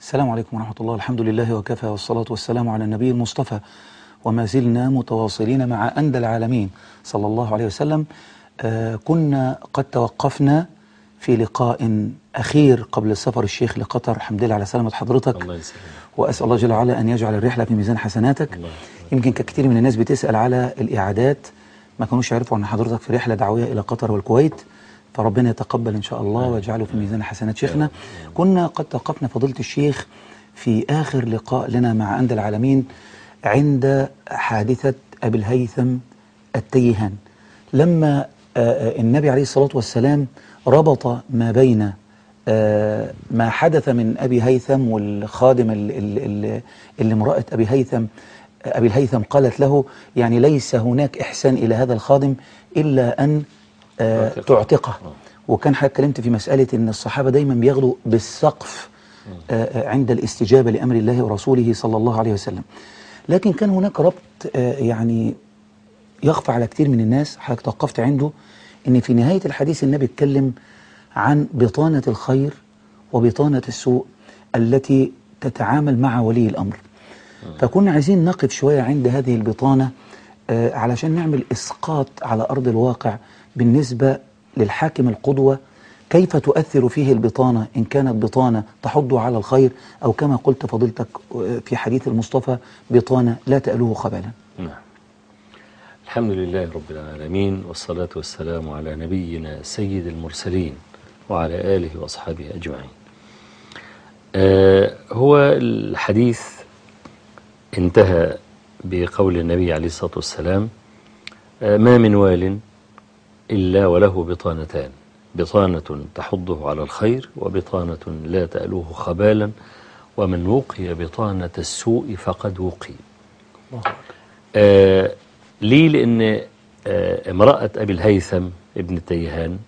السلام عليكم ورحمة الله. الحمد لله وكفى والصلاة والسلام على النبي المصطفى. وما زلنا متواصلين مع أندى العالمين صلى الله عليه وسلم. آه كنا قد توقفنا في لقاء أخير قبل السفر الشيخ لقطر. الحمد لله على سلامة حضرتك. الله يسلمك. وأسأل الله جل وعلا أن يجعل الرحلة في ميزان حسناتك. الله يمكن كثير من الناس بتسأل على الإعادات. ما كانوش يعرفوا أن حضرتك في رحلة دعوية إلى قطر والكويت. فربنا يتقبل إن شاء الله ويجعله في ميزان حسنات. شيخنا كنا قد توقفنا فضيلة الشيخ في آخر لقاء لنا مع أندى العالمين عند حادثة أبي الهيثم التيهان. لما آه، آه، النبي عليه الصلاة والسلام ربط ما بين آه، ما حدث من أبي هيثم والخادم ال- ال- ال- اللي امرأة أبي هيثم أبي الهيثم قالت له يعني ليس هناك إحسان إلى هذا الخادم إلا أن تعتقه. تعتقه وكان حضرتك اتكلمت في مسألة أن الصحابة دايما بياخدوا بالسقف آه، آه، عند الاستجابة لأمر الله ورسوله صلى الله عليه وسلم. لكن كان هناك ربط آه، يعني يخفى على كتير من الناس. حضرتك توقفت عنده إن في نهاية الحديث النبي اتكلم عن بطانة الخير وبطانة السوء التي تتعامل مع ولي الأمر. فكنا عايزين نقف شوية عند هذه البطانة آه، علشان نعمل إسقاط على أرض الواقع. بالنسبة للحاكم القدوة كيف تؤثر فيه البطانة؟ إن كانت بطانة تحض على الخير أو كما قلت فضيلتك آه، في حديث المصطفى بطانة لا تألوه خبالا نعم. الحمد لله رب العالمين والصلاة والسلام على نبينا سيد المرسلين وعلى آله وأصحابه أجمعين. آه هو الحديث انتهى بقول النبي عليه الصلاة والسلام آه ما من وال إلا وله بطانتان. بطانة تحضه على الخير وبطانة لا تألوه خبالا. ومن وقي بطانة السوء فقد وقي. آه ليه؟ لأن آه امرأة أبي الهيثم ابن التيهان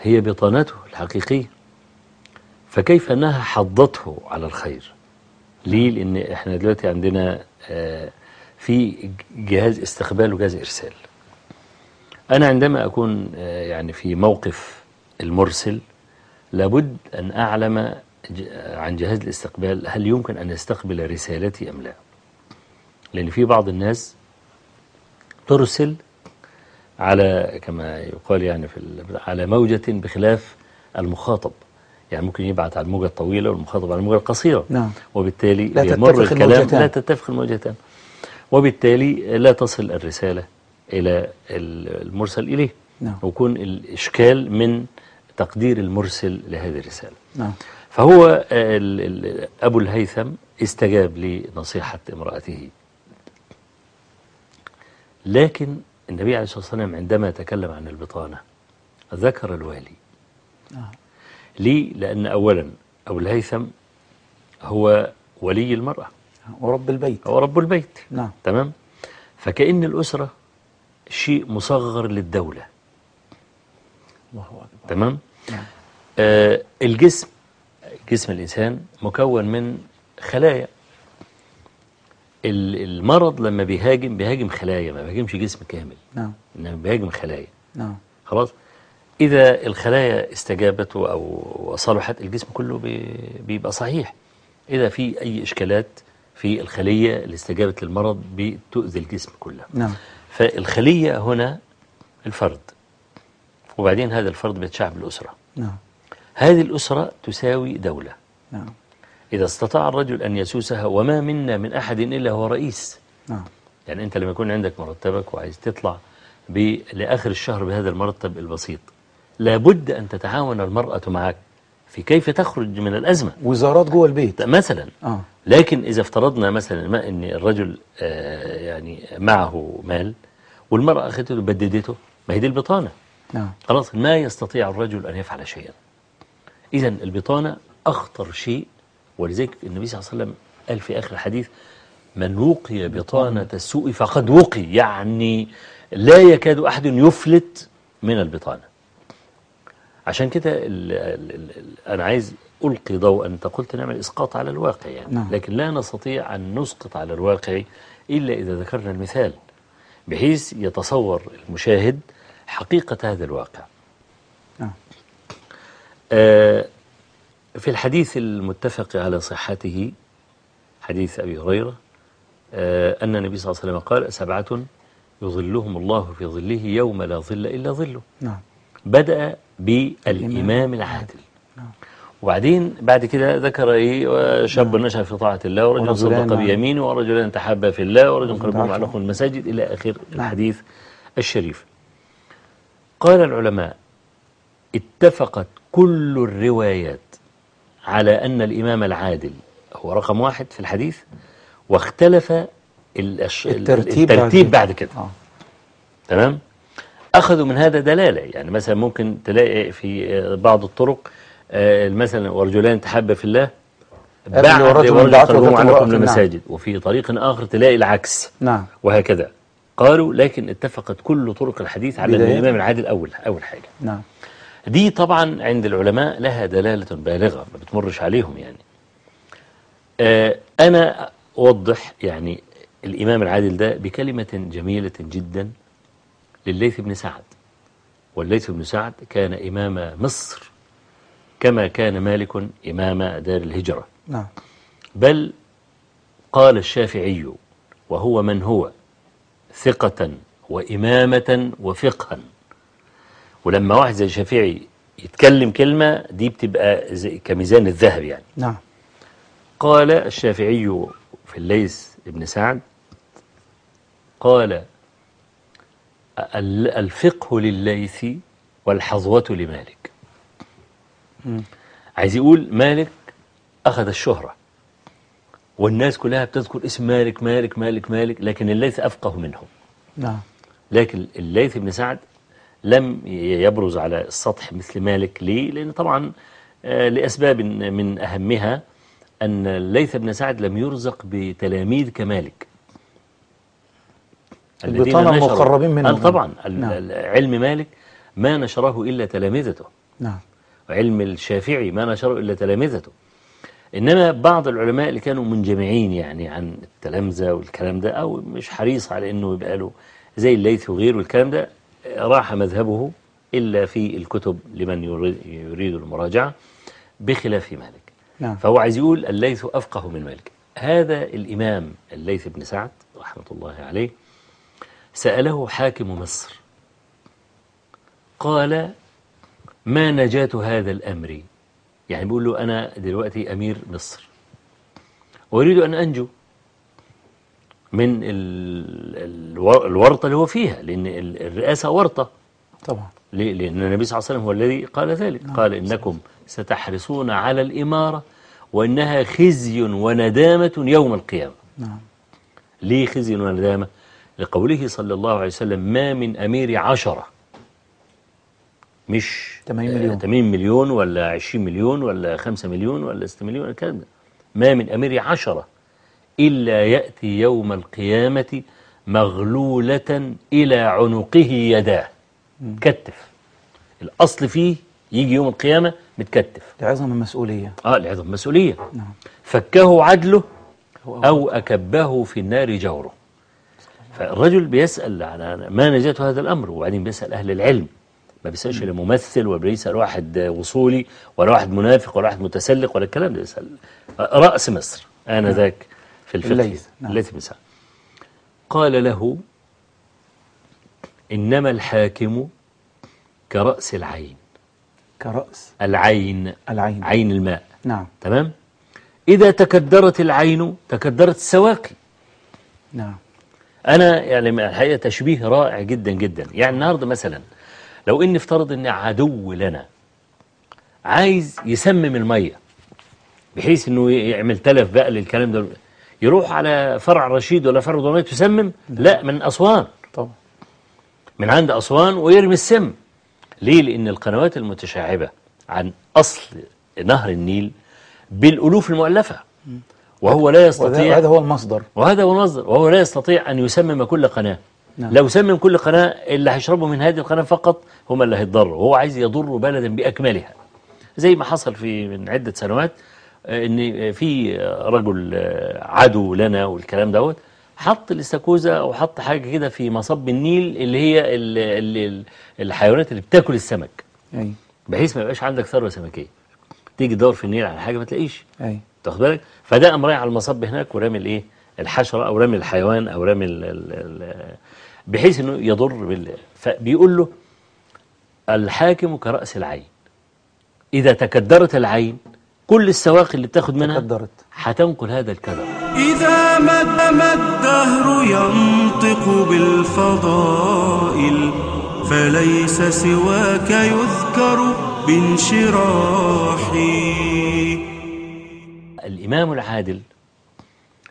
هي بطانته الحقيقية. فكيف أنها حضته على الخير؟ ليه؟ لأن إحنا دلوقتي عندنا آه في جهاز استقبال وجهاز إرسال. أنا عندما أكون آه يعني في موقف المرسل لابد أن أعلم ج- عن جهاز الاستقبال هل يمكن أن يستقبل رسالتي أم لا. لأن في بعض الناس ترسل على كما يقال يعني في على موجة بخلاف المخاطب. يعني ممكن يبعت على الموجة الطويلة والمخاطب على الموجة القصيرة. نعم. وبالتالي لا يمر الكلام الموجتان. لا تتفق الموجتان. وبالتالي لا تصل الرسالة. إلى ال- المرسل إليه. نعم. ويكون الإشكال من تقدير المرسل لهذه الرسالة. نعم. فهو آه، أبو الهيثم استجاب لنصيحة امرأته. لكن النبي عليه الصلاة والسلام عندما تكلم عن البطانة ذكر الوالي. نعم. ليه؟ لأن أولا أبو الهيثم هو ولي المرأة. ورب البيت. هو رب البيت. نعم. تمام؟ فكأن الأسرة شيء مصغر للدولة. الله أكبر. تمام؟ نعم. آه الجسم جسم الإنسان مكون من خلايا. ال- المرض لما بيهاجم بيهاجم خلايا ما بيهاجمش جسم كامل. نعم. إنما بيهاجم خلايا. نعم. خلاص؟ إذا الخلايا استجابت أو وصلحت الجسم كله بي- بيبقى صحيح. إذا في أي إشكالات في الخلية اللي استجابت للمرض بتؤذي الجسم كله. نعم. فالخلية هنا الفرد وبعدين هذا الفرد بيتشعب الأسرة. نعم. هذه الأسرة تساوي دولة. نعم. إذا استطاع الرجل أن يسوسها وما منا من أحد إلا هو رئيس. نعم. يعني أنت لما يكون عندك مرتبك وعايز تطلع لآخر الشهر بهذا المرتب البسيط لابد أن تتعاون المرأة معك. في كيف تخرج من الأزمة؟ وزارات جوه البيت. مثلا. آه. لكن إذا افترضنا مثلا ما أن الرجل آه، يعني معه مال والمرأة أخذته بددته ما هي دي البطانة. نعم خلاص ما يستطيع الرجل أن يفعل شيئا. إذا البطانة أخطر شيء ولذلك النبي صلى الله عليه وسلم قال في آخر الحديث من وقي بطانة السوء فقد وقي. يعني لا يكاد أحد يفلت من البطانة. عشان كده ال- ال- أنا عايز ألقي ضوء أنت قلت نعمل إسقاط على الواقع يعني. نعم. لكن لا نستطيع أن نسقط على الواقع إلا إذا ذكرنا المثال بحيث يتصور المشاهد حقيقة هذا الواقع. نعم. آه، في الحديث المتفق على صحته حديث أبي هريرة آه، أن النبي صلى الله عليه وسلم قال سبعة يظلهم الله في ظله يوم لا ظل إلا ظله. نعم. بدأ بالإمام العادل. وبعدين بعد كده ذكر إيه شاب نشأ في طاعة الله ورجل صدق نعم. بيمينه ورجلان تحابا في الله ورجل ورجل قلبهم تعافى. علق المساجد إلى آخر نعم. الحديث الشريف. قال العلماء اتفقت كل الروايات على أن الإمام العادل هو رقم واحد في الحديث واختلف الترتيب الترتيب بعد بعد كده. آه. تمام؟ أخذوا من هذا دلالة. يعني مثلا ممكن تلاقي في بعض الطرق آه، مثلا ورجلان تحابا في الله بعد ورجل ورجل دعته قلبهم ذات عليكم امرأة، نعم. وفي طريق آخر تلاقي العكس. نعم. وهكذا. قالوا لكن اتفقت كل طرق الحديث على. الإمام العادل أول أول حاجة. نعم. دي طبعا عند العلماء لها دلالة بالغة ما بتمرش عليهم يعني. آه، أنا أوضح يعني الإمام العادل ده بكلمة جميلة جدا لليث بن سعد. والليث بن سعد كان إمام مصر كما كان مالك إمام دار الهجرة. نعم. بل قال الشافعي وهو من هو ثقة وإمامة وفقها. ولما واحد زي الشافعي يتكلم كلمة دي بتبقى زي كميزان الذهب يعني. نعم. قال الشافعي في الليث بن سعد قال ال- الفقه لليث والحظوة لمالك. عايز يقول مالك أخذ الشهرة والناس كلها بتذكر اسم مالك مالك مالك مالك لكن الليث أفقه منه نعم. لكن الليث بن سعد لم يبرز على السطح مثل مالك. ليه؟ لأن طبعا آه، لأسباب من أهمها أن الليث بن سعد لم يرزق بتلاميذ كمالك. نشروا- المقربين منه. طبعا نعم. علم مالك ما نشره إلا تلامذته نعم. وعلم الشافعي ما نشره إلا تلامذته إنما بعض العلماء اللي كانوا منجمعين يعني عن التلامذة والكلام ده أو مش حريص على إنه يبقى له زي الليث وغيره والكلام ده راح مذهبه إلا في الكتب لمن يريد, يريد المراجعة بخلاف مالك. نعم. فهو عايز يقول الليث أفقه من مالك. هذا الإمام الليث بن سعد رحمة الله عليه سأله حاكم مصر. قال ما نجاة هذا الأمر؟ يعني بيقول له أنا دلوقتي أمير مصر. وأريد أن أنجو من ال- الور- الورطة اللي هو فيها لأن ال- الرئاسة ورطة. طبعا؟ لأن النبي صلى الله عليه وسلم هو الذي قال ذلك. قال إنكم ستحرصون على الإمارة وإنها خزي وندامة يوم القيامة. نعم. ليه خزي وندامة؟ لقوله صلى الله عليه وسلم ما من أمير عشرة. مش 80 مليون. آه، 80 مليون ولا 20 مليون ولا 5 مليون ولا 6 مليون الكلام ده. ما من أمير عشرة إلا يأتي يوم القيامة مغلولة إلى عنقه يداه. كتف الأصل فيه يجي يوم القيامة متكتف. لعظم المسؤولية. آه لعظم مسؤولية نعم. فكه عدله أو أكبه في النار جوره. فالرجل بيسأل عن ما نجاة هذا الأمر وبعدين بيسأل أهل العلم. ما بيسألش لا ممثل ولا بيسأل واحد وصولي ولا واحد منافق ولا واحد متسلق ولا الكلام ده. يسأل. رأس مصر آنذاك في الفقه. نعم. الليث بن سعد. قال له إنما الحاكم كرأس العين. كرأس. العين. العين. عين الماء. نعم. تمام؟ إذا تكدرت العين تكدرت السواقي. نعم. أنا يعني الحقيقة تشبيه رائع جدا جدا. يعني النهاردة مثلا لو إن افترض إن عدو لنا عايز يسمم المية بحيث إنه يعمل تلف بقى للكلام ده يروح على فرع رشيد ولا فرع ضمية تسمم لا من أسوان. طبعا. من عند أسوان ويرمي السم. ليه؟ لأن القنوات المتشعبة عن أصل نهر النيل بالألوف المؤلفة. وهو لا يستطيع وهذا هو المصدر. وهذا هو المصدر. وهو لا يستطيع أن يسمم كل قناة. نعم. لو سمم كل قناة اللي هيشربوا من هذه القناة فقط هم اللي هيتضروا وهو عايز يضر بلدا بأكملها. زي ما حصل في من عدة سنوات آه، إن في رجل آه، عدو لنا والكلام دوت حط الاستاكوزا أو حط حاجة كده في مصب النيل اللي هي ال- ال- ال- الحيوانات اللي بتاكل السمك. أي. بحيث ما يبقاش عندك ثروة سمكية. تيجي تدور في النيل على حاجة ما تلاقيش. أي. تاخد بالك. فده قام رايح على المصب هناك ورامي الايه؟ الحشرة أو رامي الحيوان أو رامي ال ال ال بحيث إنه يضر بال فبيقول له الحاكم كرأس العين. إذا تكدرت العين كل السواقي اللي بتاخد منها تكدرت. هتنقل هذا الكدر إذا مد ما الدهر ينطق بالفضائل فليس سواك يذكر بانشراحي الإمام العادل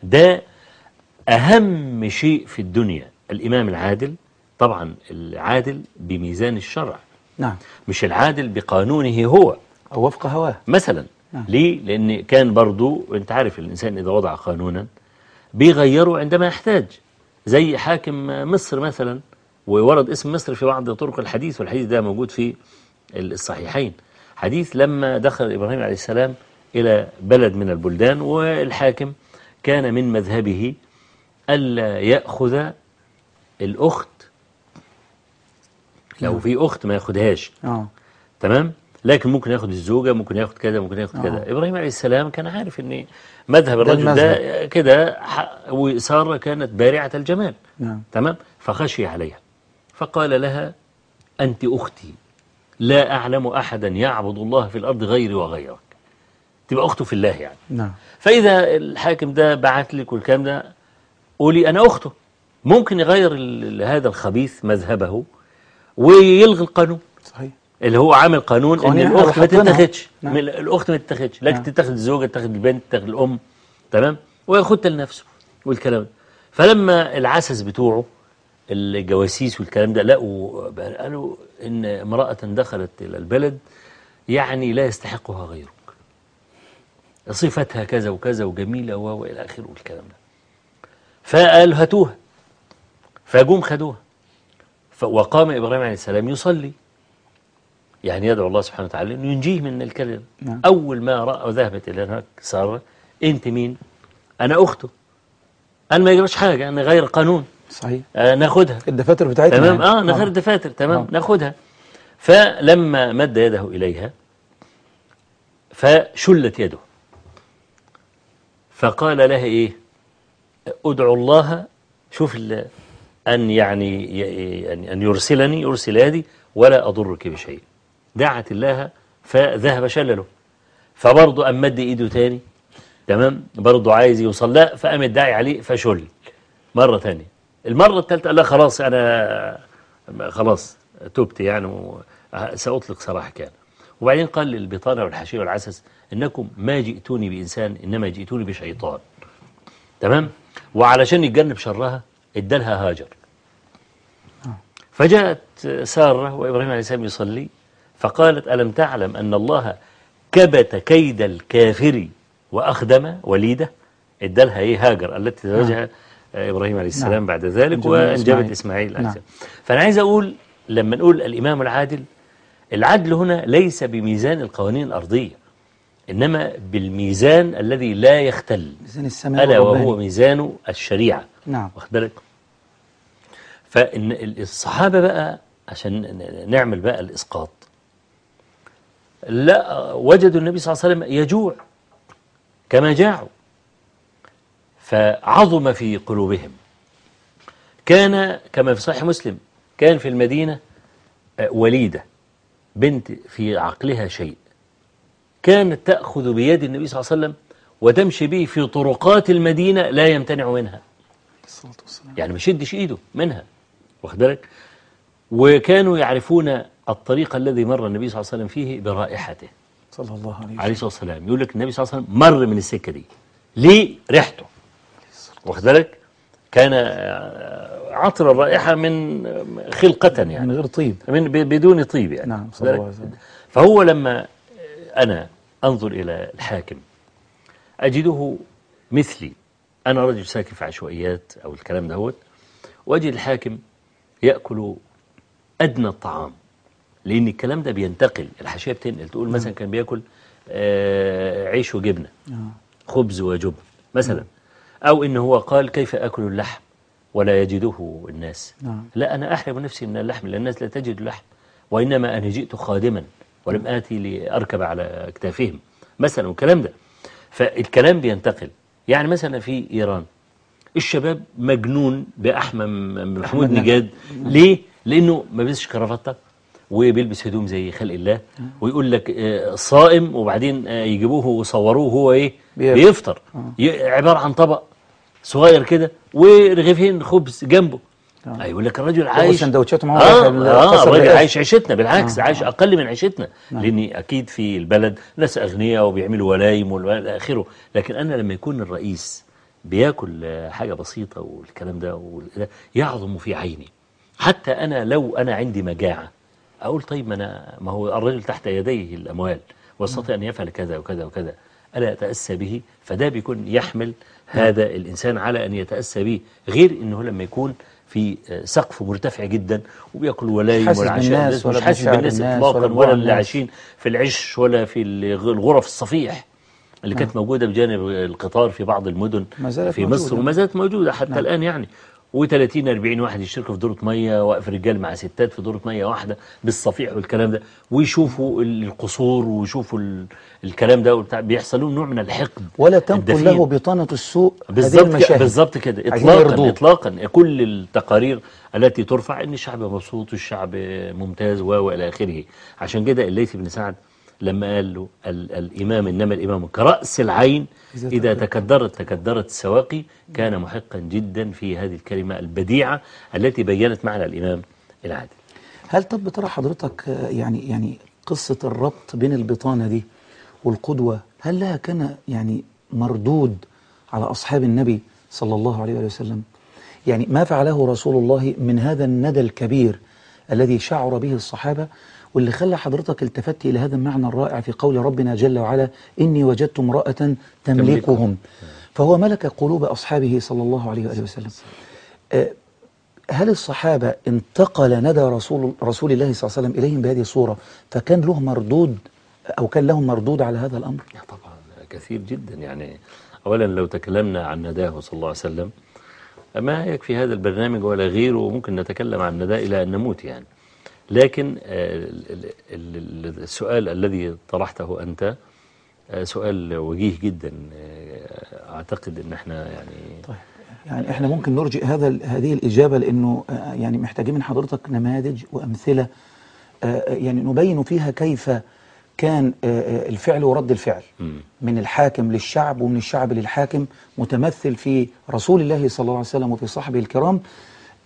ده أهم شيء في الدنيا. الإمام العادل طبعا العادل بميزان الشرع. نعم. مش العادل بقانونه هو. أو وفق هواه. مثلا. نعم. ليه؟ لأن كان برضو أنت عارف الإنسان إذا وضع قانونا بيغيره عندما يحتاج. زي حاكم مصر مثلا وورد اسم مصر في بعض طرق الحديث والحديث ده موجود في الصحيحين. حديث لما دخل إبراهيم عليه السلام إلى بلد من البلدان والحاكم كان من مذهبه ألا يأخذ الأخت. لو في أخت ما ياخدهاش آه. تمام؟ لكن ممكن ياخد الزوجة ممكن ياخد كذا ممكن ياخد كذا. إبراهيم عليه السلام كان عارف إن مذهب الرجل ده كده ح- وسارة كانت بارعة الجمال. نعم. تمام؟ فخشي عليها. فقال لها أنت أختي. لا أعلم أحدا يعبد الله في الأرض غيري وغيرك. تبقى أخته في الله يعني. نعم. فإذا الحاكم ده بعت لك والكلام ده قولي أنا أخته. ممكن يغير هذا الخبيث مذهبه ويلغي القانون. صحيح. اللي هو عامل قانون إن إحنا الأخت ما. تتاخدش. نعم. الأخت ما تتاخدش. لكن نعم. تتاخد الزوجه تتاخد البنت تتاخد الأم. تمام؟ وياخدها لنفسه والكلام ده. فلما العسس بتوعه الجواسيس والكلام ده لقوا قالوا إن امرأة دخلت إلى البلد يعني لا يستحقها غيرك صفتها كذا وكذا وجميلة و- والى آخره والكلام ده. فقال هاتوها. فجم خدوها. وقام إبراهيم عليه السلام يصلي. يعني يدعو الله سبحانه وتعالى إنه ينجيه من الكلام. نعم. أول ما رأى ذهبت إلى هناك سارة أنت مين؟ أنا أخته. أنا ما يجراش حاجة أنا غير قانون. صحيح. آه ناخدها. الدفاتر بتاعتنا تمام؟ يعني. آه نغير الدفاتر. تمام؟ آه. ناخدها. فلما مد يده إليها فشلت يده. فقال لها إيه؟ أدعو الله شوف أن يعني ي- ان أن يرسلني يرسل يدي ولا أضرك بشيء. دعت الله فذهب شلله. فبرضه أم مد إيده تاني. تمام؟ برضه عايز يوصل لا فقام الداعي عليه فشل مرة تانية. المرة الثالثة قال لا خلاص أنا خلاص تبت يعني سأطلق سراحك يعني وبعدين قال للبطانة والحشية والعسس إنكم ما جئتوني بإنسان إنما جئتوني بشيطان. تمام؟ وعلشان يتجنب شرها ادالها هاجر. فجاءت سارة وإبراهيم عليه السلام يصلي فقالت ألم تعلم أن الله كبت كيد الكافر وأخدم وليده؟ ادالها إيه؟ هاجر. التي تزوجها إبراهيم عليه السلام نعم. بعد ذلك أنجبت وأنجبت إسماعيل. عليه نعم. السلام. فأنا عايز أقول لما نقول الإمام العادل العدل هنا ليس بميزان القوانين الأرضية إنما بالميزان الذي لا يختل. ميزان السماء ألا. وهو ميزان الشريعة. نعم. واخد بالك؟ فإن ال- الصحابة بقى عشان نعمل بقى الإسقاط لا وجدوا النبي صلى الله عليه وسلم يجوع كما جاعوا فعظم في قلوبهم. كان كما في صحيح مسلم كان في المدينة آه، وليدة. بنت في عقلها شيء. كانت تأخذ بيد النبي صلى الله عليه وسلم وتمشي به في طرقات المدينة لا يمتنع منها. الصلاة يعني ما يشدش إيده منها. واخد بالك؟ وكانوا يعرفون الطريق الذي مر النبي صلى الله عليه وسلم فيه برائحته. صلى الله عليه وسلم. عليه الصلاة والسلام. يقول لك النبي صلى الله عليه وسلم مر من السكة دي ليه ريحته واخد بالك؟ كان عطر الرائحة من خلقة يعني. من غير طيب. من بدون طيب يعني. نعم، صلى الله؟ عليه وسلم. فهو لما أنا أنظر إلى الحاكم أجده مثلي. أنا رجل ساكن في عشوائيات أو الكلام دهوت وأجد الحاكم يأكل أدنى الطعام. لأن الكلام ده بينتقل. الحاشية بتنقل. تقول مثلا كان بيأكل آه، عيش وجبنة آه. خبز وجبن مثلا. أو إن هو قال كيف أكل اللحم؟ ولا يجده الناس. نعم. لا أنا أحرم نفسي من اللحم لأن الناس لا تجد اللحم وإنما أنا جئت خادما ولم آتي لأركب على أكتافهم مثلا والكلام ده. فالكلام بينتقل. يعني مثلا في إيران الشباب مجنون بأحمد محمود نجاد. ليه؟ لأنه ما بيلبسش كرافتة وبيلبس هدوم زي خلق الله ويقول لك آه، صائم وبعدين آه، يجيبوه ويصوروه هو إيه؟ بيفطر. ي- عبارة عن طبق صغير كده ورغيفين خبز جنبه آه. آه. يقول لك الراجل عايش سندوتشاته معاه آه, آه. عايش عيشتنا بالعكس آه، آه. عايش آه. أقل من عيشتنا نعم. لأني أكيد في البلد ناس أغنياء وبيعملوا ولايم والى آخره لكن أنا لما يكون الرئيس بياكل آه، حاجة بسيطة والكلام ده يعظم في عيني حتى أنا لو أنا عندي مجاعة أقول طيب ما أنا ما هو الرجل تحت يديه الأموال واستطيع أن يفعل كذا وكذا وكذا ألا أتأسى به فده بيكون يحمل هذا الإنسان على أن يتأسى به غير إنه لما يكون في آه، سقف مرتفع جدا وبياكل حاسس ولا عشاء ولا مش حاسس بمشاعر بالناس الناس اطلاقا ولا ولا, اللي. عايشين في العش ولا في الغ- الغرف الصفيح اللي كانت موجودة بجانب القطار في بعض المدن في مصر موجودة. وما زالت موجودة حتى نعم. الآن يعني و30 40 واحد يشتركوا في دورة مية واقف رجال مع ستات في دورة مية واحدة بالصفيح والكلام ده ويشوفوا ال- القصور ويشوفوا ال- الكلام ده وبتاع بيحصل لهم نوع من الحقد ولا تنقل. له بطانة السوء بالظبط بالظبط كده اطلاقا. اطلاقا كل التقارير التي ترفع إن الشعب مبسوط والشعب ممتاز و وإلى آخره عشان كده الليث بن سعد لما قال له ال الإمام إنما الإمام كرأس العين إذا تكدرت تكدرت السواقي كان محقا جدا في هذه الكلمة البديعة التي بينت معنى الإمام العادل. هل طب بترى حضرتك يعني يعني قصة الربط بين البطانة دي والقدوة هل لها كان يعني مردود على أصحاب النبي صلى الله عليه وسلم؟ يعني ما فعله رسول الله من هذا الندى الكبير الذي شعر به الصحابة واللي خلى حضرتك التفت إلى هذا المعنى الرائع في قول ربنا جل وعلا إني وجدت امرأة تملكهم. فهو ملك قلوب أصحابه صلى الله عليه وآله وسلم. آه، هل الصحابة انتقل ندى رسول رسول الله صلى الله عليه وسلم إليهم بهذه الصورة فكان له مردود أو كان لهم مردود على هذا الأمر؟ طبعا كثير جدا يعني. اولا لو تكلمنا عن نداه صلى الله عليه وسلم ما يكفي هذا البرنامج ولا غيره وممكن نتكلم عن نداه إلى أن نموت يعني. لكن آه، ال- ال- ال- السؤال الذي طرحته أنت آه، سؤال وجيه جدا آه، أعتقد إن إحنا يعني طيب يعني إحنا ممكن نرجئ هذا هذه الإجابة لأنه يعني محتاجين من حضرتك نماذج وأمثلة يعني نبين فيها كيف كان الفعل ورد الفعل. من الحاكم للشعب ومن الشعب للحاكم متمثل في رسول الله صلى الله عليه وسلم وفي صحبه الكرام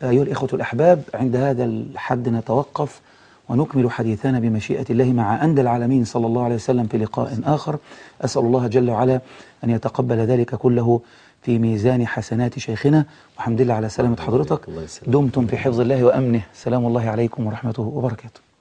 أيها الإخوة الأحباب عند هذا الحد نتوقف ونكمل حديثنا بمشيئة الله مع أندى العالمين صلى الله عليه وسلم في لقاء آخر. أسأل الله جل وعلا أن يتقبل ذلك كله في ميزان حسنات شيخنا. والحمد لله على سلامة حضرتك. دمتم في حفظ الله وأمنه. سلام الله عليكم ورحمته وبركاته.